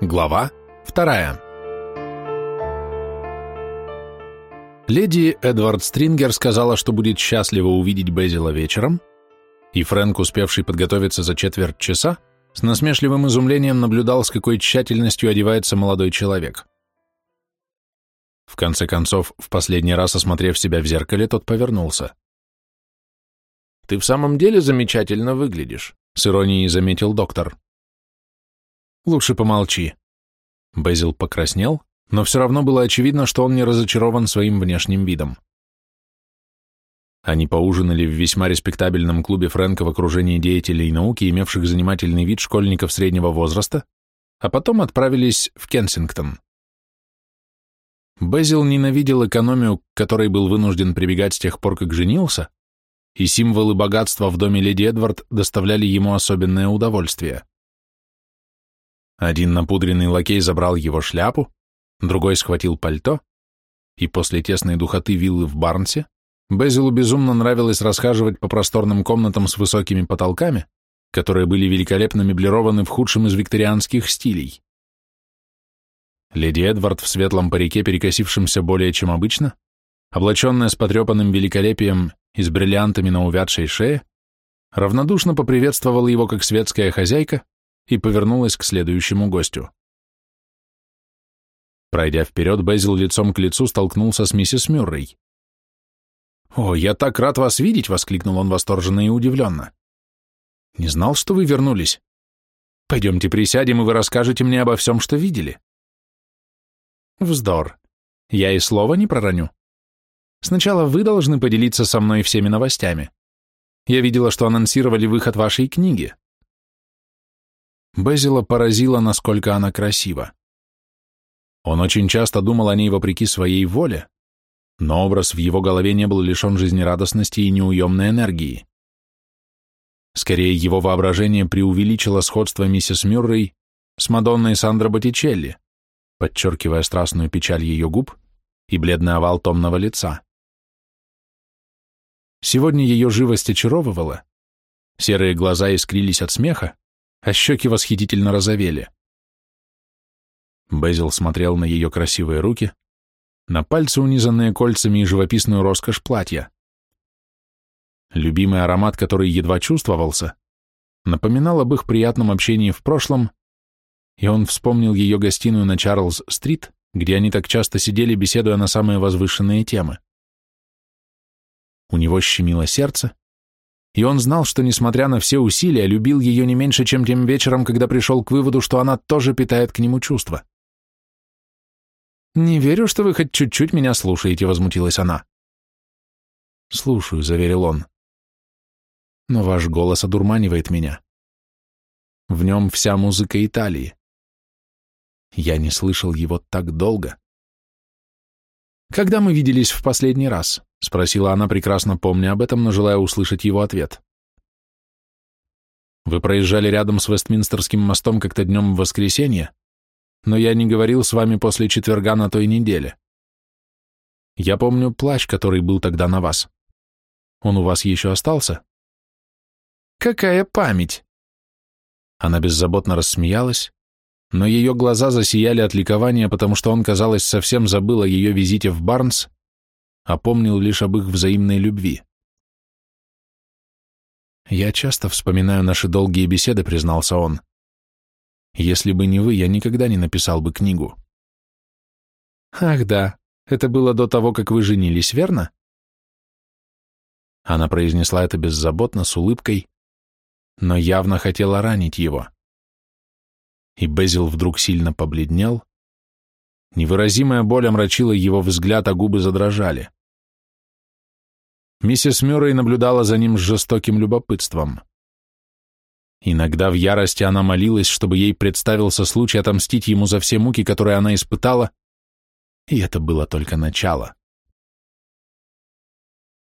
Глава вторая. Леди Эдвард Стрингер сказала, что будет счастлива увидеть Безила вечером, и Фрэнк, успевший подготовиться за четверть часа, с насмешливым изумлением наблюдал, с какой тщательностью одевается молодой человек. В конце концов, в последний раз осмотрев себя в зеркале, тот повернулся. «Ты в самом деле замечательно выглядишь», — с иронией заметил доктор. «Лучше помолчи». Безил покраснел, но все равно было очевидно, что он не разочарован своим внешним видом. Они поужинали в весьма респектабельном клубе Фрэнка в окружении деятелей науки, имевших занимательный вид школьников среднего возраста, а потом отправились в Кенсингтон. Безил ненавидел экономию, к которой был вынужден прибегать с тех пор, как женился, и символы богатства в доме леди Эдвард доставляли ему особенное удовольствие. Один напудренный лакей забрал его шляпу, другой схватил пальто, и после тесной духоты виллы в Барнсе Безилу безумно нравилось расхаживать по просторным комнатам с высокими потолками, которые были великолепно меблированы в худшем из викторианских стилей. Леди Эдвард в светлом парике, перекосившемся более чем обычно, облаченная с потрепанным великолепием и с бриллиантами на увядшей шее, равнодушно поприветствовала его как светская хозяйка и повернулась к следующему гостю. Пройдя вперед, Безил лицом к лицу столкнулся с миссис Мюррей. «О, я так рад вас видеть!» — воскликнул он восторженно и удивленно. «Не знал, что вы вернулись. Пойдемте присядем, и вы расскажете мне обо всем, что видели». «Вздор. Я и слова не пророню. Сначала вы должны поделиться со мной всеми новостями. Я видела, что анонсировали выход вашей книги. Безила поразила, насколько она красива. Он очень часто думал о ней вопреки своей воле, но образ в его голове не был лишен жизнерадостности и неуемной энергии. Скорее, его воображение преувеличило сходство миссис Мюррей с Мадонной Сандро Боттичелли, подчеркивая страстную печаль ее губ и бледный овал томного лица. Сегодня ее живость очаровывала, серые глаза искрились от смеха, а щеки восхитительно розовели. Безил смотрел на ее красивые руки, на пальцы, унизанные кольцами и живописную роскошь платья. Любимый аромат, который едва чувствовался, напоминал об их приятном общении в прошлом, и он вспомнил ее гостиную на Чарльз-стрит, где они так часто сидели, беседуя на самые возвышенные темы. У него щемило сердце, и он знал, что, несмотря на все усилия, любил ее не меньше, чем тем вечером, когда пришел к выводу, что она тоже питает к нему чувства. «Не верю, что вы хоть чуть-чуть меня слушаете», — возмутилась она. «Слушаю», — заверил он. «Но ваш голос одурманивает меня. В нем вся музыка Италии. Я не слышал его так долго». «Когда мы виделись в последний раз?» — спросила она, прекрасно помня об этом, но желая услышать его ответ. «Вы проезжали рядом с Вестминстерским мостом как-то днем в воскресенье, но я не говорил с вами после четверга на той неделе. Я помню плащ, который был тогда на вас. Он у вас еще остался?» «Какая память!» Она беззаботно рассмеялась, но ее глаза засияли от ликования, потому что он, казалось, совсем забыл о ее визите в Барнс, а помнил лишь об их взаимной любви. «Я часто вспоминаю наши долгие беседы», — признался он. «Если бы не вы, я никогда не написал бы книгу». «Ах да, это было до того, как вы женились, верно?» Она произнесла это беззаботно, с улыбкой, но явно хотела ранить его и Безил вдруг сильно побледнел. Невыразимая боль омрачила его взгляд, а губы задрожали. Миссис Мюррей наблюдала за ним с жестоким любопытством. Иногда в ярости она молилась, чтобы ей представился случай отомстить ему за все муки, которые она испытала, и это было только начало.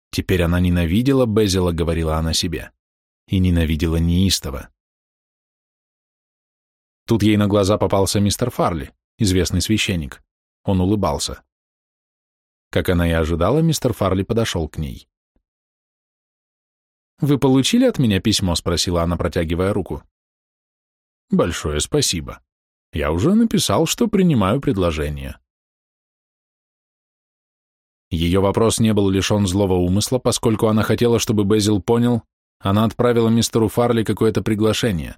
Теперь она ненавидела Безила, говорила она себе, и ненавидела неистово. Тут ей на глаза попался мистер Фарли, известный священник. Он улыбался. Как она и ожидала, мистер Фарли подошел к ней. «Вы получили от меня письмо?» — спросила она, протягивая руку. «Большое спасибо. Я уже написал, что принимаю предложение. Ее вопрос не был лишен злого умысла, поскольку она хотела, чтобы Безил понял, она отправила мистеру Фарли какое-то приглашение.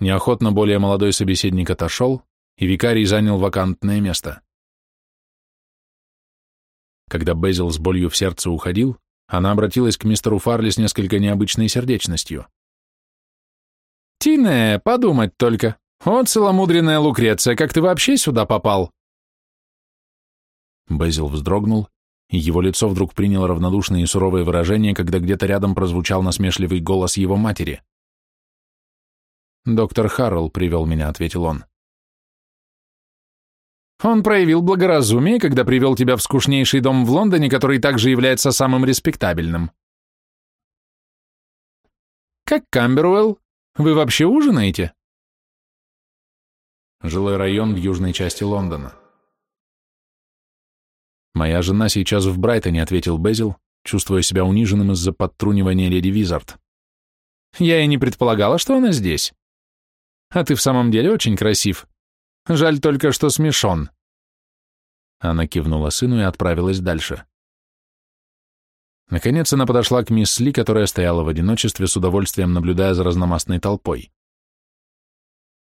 Неохотно более молодой собеседник отошел, и викарий занял вакантное место. Когда Безил с болью в сердце уходил, она обратилась к мистеру Фарли с несколько необычной сердечностью. «Тине, подумать только! О, целомудренная Лукреция, как ты вообще сюда попал?» Безил вздрогнул, и его лицо вдруг приняло равнодушное и суровое выражение, когда где-то рядом прозвучал насмешливый голос его матери. «Доктор Харрелл привел меня», — ответил он. «Он проявил благоразумие, когда привел тебя в скучнейший дом в Лондоне, который также является самым респектабельным». «Как Камберуэлл? Вы вообще ужинаете?» Жилой район в южной части Лондона. «Моя жена сейчас в Брайтоне», — ответил Безил, чувствуя себя униженным из-за подтрунивания леди Визард. «Я и не предполагала, что она здесь. А ты в самом деле очень красив. Жаль только, что смешон». Она кивнула сыну и отправилась дальше. Наконец она подошла к мисс Ли, которая стояла в одиночестве, с удовольствием наблюдая за разномастной толпой.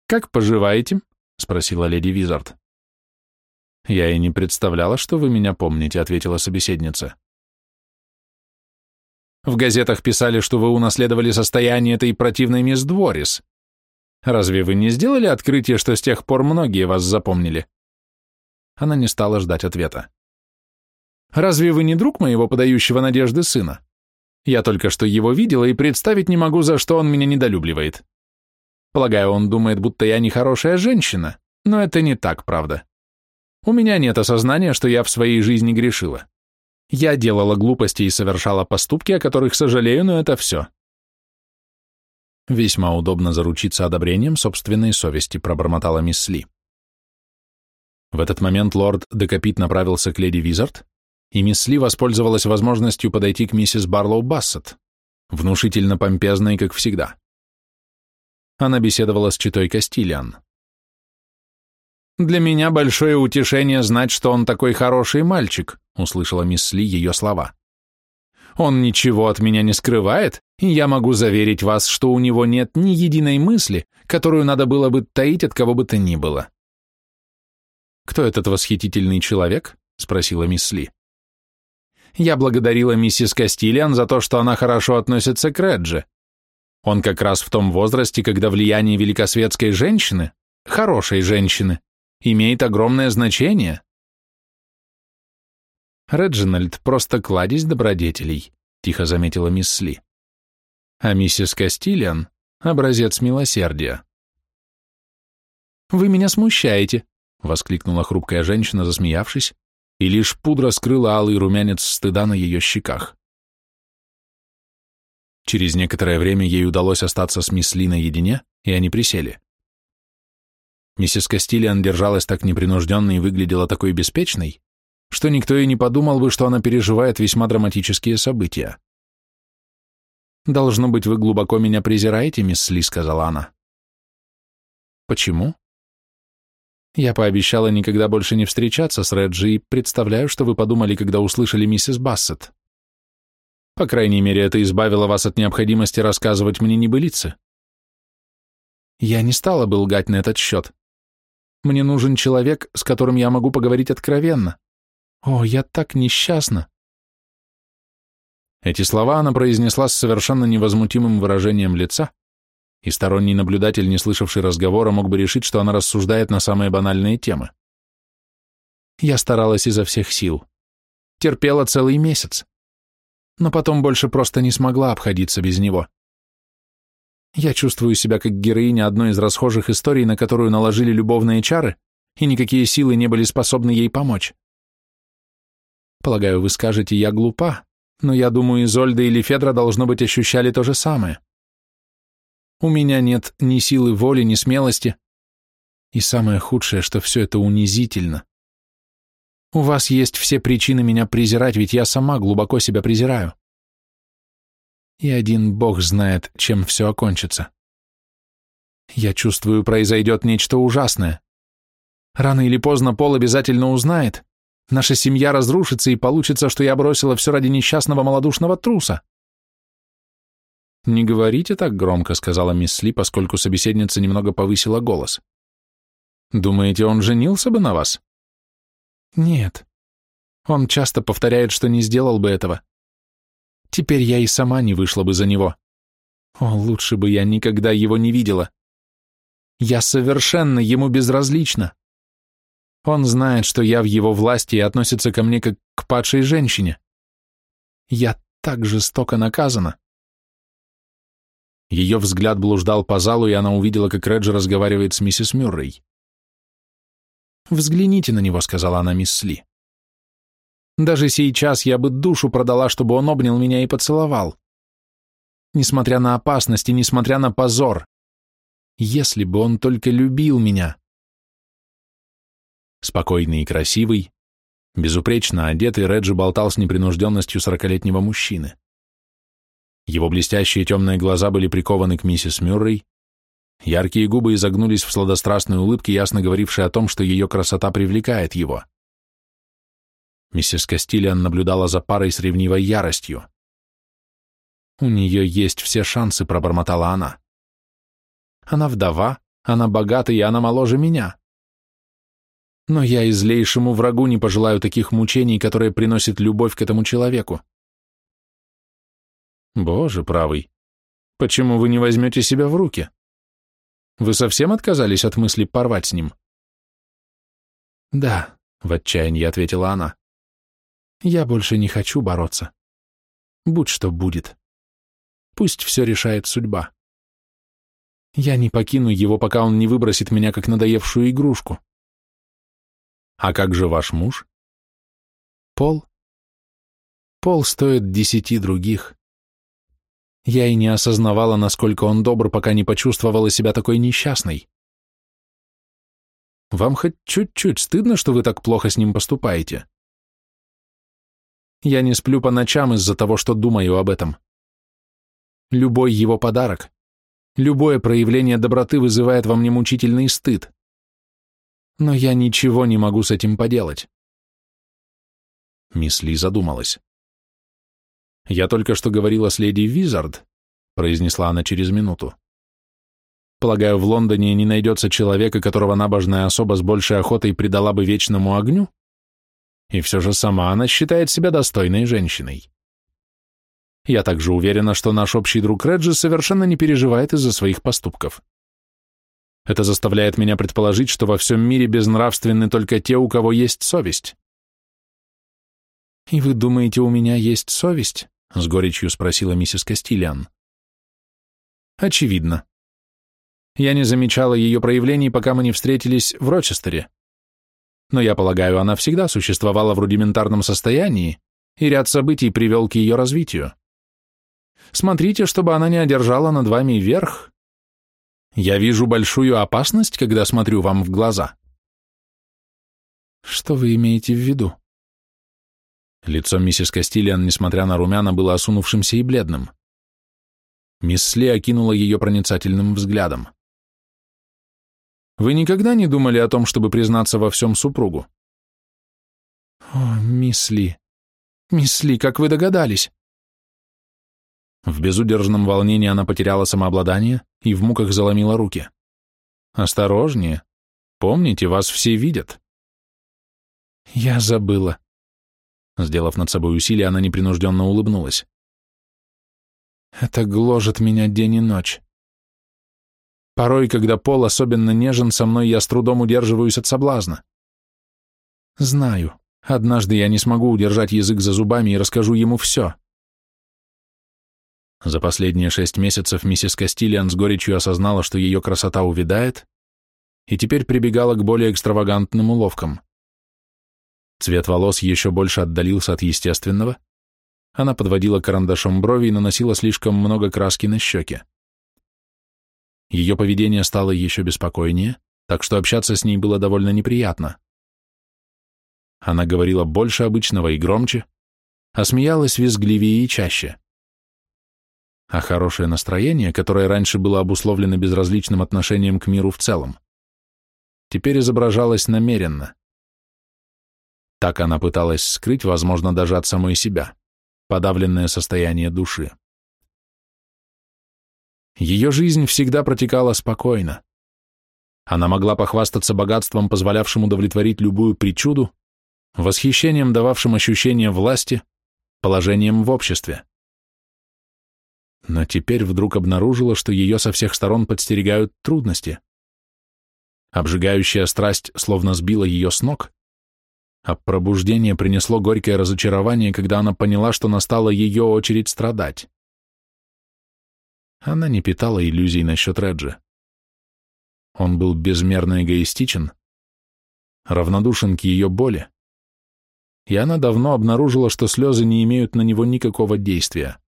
«Как поживаете?» — спросила леди Визард. «Я и не представляла, что вы меня помните», — ответила собеседница. «В газетах писали, что вы унаследовали состояние этой противной мисс Дворис. Разве вы не сделали открытие, что с тех пор многие вас запомнили?» Она не стала ждать ответа. «Разве вы не друг моего подающего надежды сына? Я только что его видела и представить не могу, за что он меня недолюбливает. Полагаю, он думает, будто я нехорошая женщина, но это не так, правда. У меня нет осознания, что я в своей жизни грешила. Я делала глупости и совершала поступки, о которых сожалею, но это все. Весьма удобно заручиться одобрением собственной совести, пробормотала мисс Ли. В этот момент лорд Декапит направился к леди Визард, и мисс Ли воспользовалась возможностью подойти к миссис Барлоу Бассет, внушительно помпезной, как всегда. Она беседовала с читой Кастилиан. «Для меня большое утешение знать, что он такой хороший мальчик», услышала мисс Ли ее слова. «Он ничего от меня не скрывает, и я могу заверить вас, что у него нет ни единой мысли, которую надо было бы таить от кого бы то ни было». «Кто этот восхитительный человек?» спросила мисс Ли. «Я благодарила миссис Кастилиан за то, что она хорошо относится к Реджи. Он как раз в том возрасте, когда влияние великосветской женщины, хорошей женщины, имеет огромное значение. Реджинальд просто кладезь добродетелей, тихо заметила мисс Ли. А миссис Кастилиан — образец милосердия. «Вы меня смущаете», — воскликнула хрупкая женщина, засмеявшись, и лишь пудра скрыла алый румянец стыда на ее щеках. Через некоторое время ей удалось остаться с мисс Ли наедине, и они присели. Миссис Кастилиан держалась так непринужденно и выглядела такой беспечной, что никто и не подумал бы, что она переживает весьма драматические события. «Должно быть, вы глубоко меня презираете, мисс Ли», — сказала она. «Почему?» «Я пообещала никогда больше не встречаться с Реджи и представляю, что вы подумали, когда услышали миссис Бассет. По крайней мере, это избавило вас от необходимости рассказывать мне небылицы». Я не стала бы лгать на этот счет. Мне нужен человек, с которым я могу поговорить откровенно. О, я так несчастна!» Эти слова она произнесла с совершенно невозмутимым выражением лица, и сторонний наблюдатель, не слышавший разговора, мог бы решить, что она рассуждает на самые банальные темы. Я старалась изо всех сил. Терпела целый месяц. Но потом больше просто не смогла обходиться без него. Я чувствую себя как героиня одной из расхожих историй, на которую наложили любовные чары, и никакие силы не были способны ей помочь. Полагаю, вы скажете, я глупа, но я думаю, Изольда или Федра, должно быть, ощущали то же самое. У меня нет ни силы воли, ни смелости. И самое худшее, что все это унизительно. У вас есть все причины меня презирать, ведь я сама глубоко себя презираю и один бог знает, чем все окончится. Я чувствую, произойдет нечто ужасное. Рано или поздно Пол обязательно узнает. Наша семья разрушится, и получится, что я бросила все ради несчастного малодушного труса. «Не говорите так громко», — сказала мисс Ли, поскольку собеседница немного повысила голос. «Думаете, он женился бы на вас?» «Нет. Он часто повторяет, что не сделал бы этого. Теперь я и сама не вышла бы за него. О, лучше бы я никогда его не видела. Я совершенно ему безразлична. Он знает, что я в его власти и относится ко мне как к падшей женщине. Я так жестоко наказана. Ее взгляд блуждал по залу, и она увидела, как Реджи разговаривает с миссис Мюррей. «Взгляните на него», — сказала она мисс Ли. «Даже сейчас я бы душу продала, чтобы он обнял меня и поцеловал. Несмотря на опасности, несмотря на позор. Если бы он только любил меня». Спокойный и красивый, безупречно одетый, Реджи болтал с непринужденностью сорокалетнего мужчины. Его блестящие темные глаза были прикованы к миссис Мюррей, яркие губы изогнулись в сладострастной улыбке, ясно говорившей о том, что ее красота привлекает его. Миссис Кастилиан наблюдала за парой с ревнивой яростью. «У нее есть все шансы», — пробормотала она. «Она вдова, она богата, и она моложе меня. Но я и злейшему врагу не пожелаю таких мучений, которые приносит любовь к этому человеку. Боже правый, почему вы не возьмете себя в руки? Вы совсем отказались от мысли порвать с ним? Да, в отчаянии ответила она. Я больше не хочу бороться. Будь что будет. Пусть все решает судьба. Я не покину его, пока он не выбросит меня, как надоевшую игрушку. А как же ваш муж? Пол? Пол стоит десяти других. Я и не осознавала, насколько он добр, пока не почувствовала себя такой несчастной. Вам хоть чуть-чуть стыдно, что вы так плохо с ним поступаете? Я не сплю по ночам из-за того, что думаю об этом. Любой его подарок, любое проявление доброты вызывает во мне мучительный стыд. Но я ничего не могу с этим поделать. Мисс Ли задумалась. «Я только что говорила с леди Визард», — произнесла она через минуту. «Полагаю, в Лондоне не найдется человека, которого набожная особа с большей охотой предала бы вечному огню? И все же сама она считает себя достойной женщиной. Я также уверена, что наш общий друг Реджи совершенно не переживает из-за своих поступков. Это заставляет меня предположить, что во всем мире безнравственны только те, у кого есть совесть». «И вы думаете, у меня есть совесть?» — с горечью спросила миссис Кастилиан. «Очевидно. Я не замечала ее проявлений, пока мы не встретились в Рочестере. Но я полагаю, она всегда существовала в рудиментарном состоянии, и ряд событий привел к ее развитию. Смотрите, чтобы она не одержала над вами верх. Я вижу большую опасность, когда смотрю вам в глаза». «Что вы имеете в виду?» Лицо миссис Кастилиан, несмотря на румяна, было осунувшимся и бледным. Мисс Сли окинула ее проницательным взглядом. «Вы никогда не думали о том, чтобы признаться во всем супругу?» «О, мисс Ли, мисс Ли, как вы догадались?» В безудержном волнении она потеряла самообладание и в муках заломила руки. «Осторожнее. Помните, вас все видят». «Я забыла», Сделав над собой усилие, она непринужденно улыбнулась. Это гложет меня день и ночь. Порой, когда Пол особенно нежен со мной, я с трудом удерживаюсь от соблазна. Знаю, однажды я не смогу удержать язык за зубами и расскажу ему все. За последние шесть месяцев миссис Кастилиан с горечью осознала, что ее красота увядает, и теперь прибегала к более экстравагантным уловкам. Цвет волос еще больше отдалился от естественного. Она подводила карандашом брови и наносила слишком много краски на щеки. Ее поведение стало еще беспокойнее, так что общаться с ней было довольно неприятно. Она говорила больше обычного и громче, а смеялась визгливее и чаще. А хорошее настроение, которое раньше было обусловлено безразличным отношением к миру в целом, теперь изображалось намеренно. Так она пыталась скрыть, возможно, даже от самой себя, подавленное состояние души. Ее жизнь всегда протекала спокойно. Она могла похвастаться богатством, позволявшим удовлетворить любую причуду, восхищением, дававшим ощущение власти, положением в обществе. Но теперь вдруг обнаружила, что ее со всех сторон подстерегают трудности. Обжигающая страсть словно сбила ее с ног, а пробуждение принесло горькое разочарование, когда она поняла, что настала ее очередь страдать. Она не питала иллюзий насчет Реджи. Он был безмерно эгоистичен, равнодушен к ее боли, и она давно обнаружила, что слезы не имеют на него никакого действия.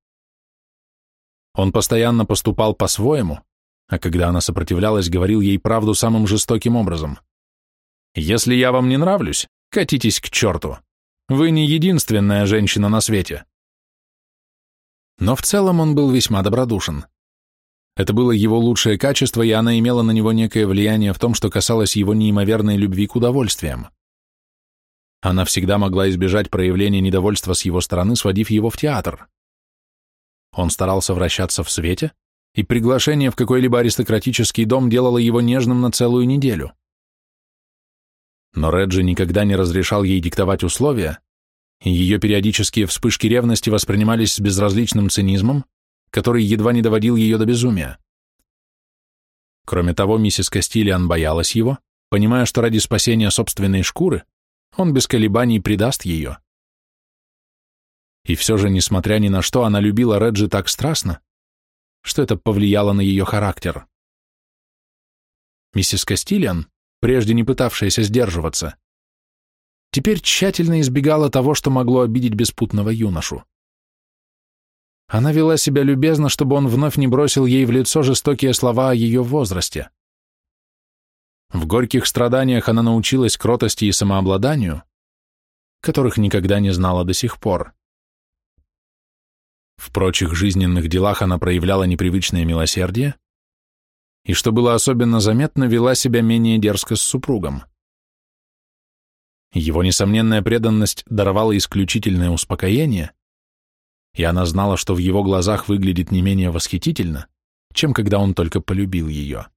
Он постоянно поступал по-своему, а когда она сопротивлялась, говорил ей правду самым жестоким образом. «Если я вам не нравлюсь, катитесь к черту. Вы не единственная женщина на свете». Но в целом он был весьма добродушен. Это было его лучшее качество, и она имела на него некое влияние в том, что касалось его неимоверной любви к удовольствиям. Она всегда могла избежать проявления недовольства с его стороны, сводив его в театр. Он старался вращаться в свете, и приглашение в какой-либо аристократический дом делало его нежным на целую неделю. Но Реджи никогда не разрешал ей диктовать условия, и ее периодические вспышки ревности воспринимались с безразличным цинизмом, который едва не доводил ее до безумия. Кроме того, миссис Кастилиан боялась его, понимая, что ради спасения собственной шкуры он без колебаний предаст ее. И все же, несмотря ни на что, она любила Реджи так страстно, что это повлияло на ее характер. Миссис Кастилиан, прежде не пытавшаяся сдерживаться, теперь тщательно избегала того, что могло обидеть беспутного юношу. Она вела себя любезно, чтобы он вновь не бросил ей в лицо жестокие слова о ее возрасте. В горьких страданиях она научилась кротости и самообладанию, которых никогда не знала до сих пор. В прочих жизненных делах она проявляла непривычное милосердие и, что было особенно заметно, вела себя менее дерзко с супругом. Его несомненная преданность даровала исключительное успокоение, и она знала, что в его глазах выглядит не менее восхитительно, чем когда он только полюбил ее.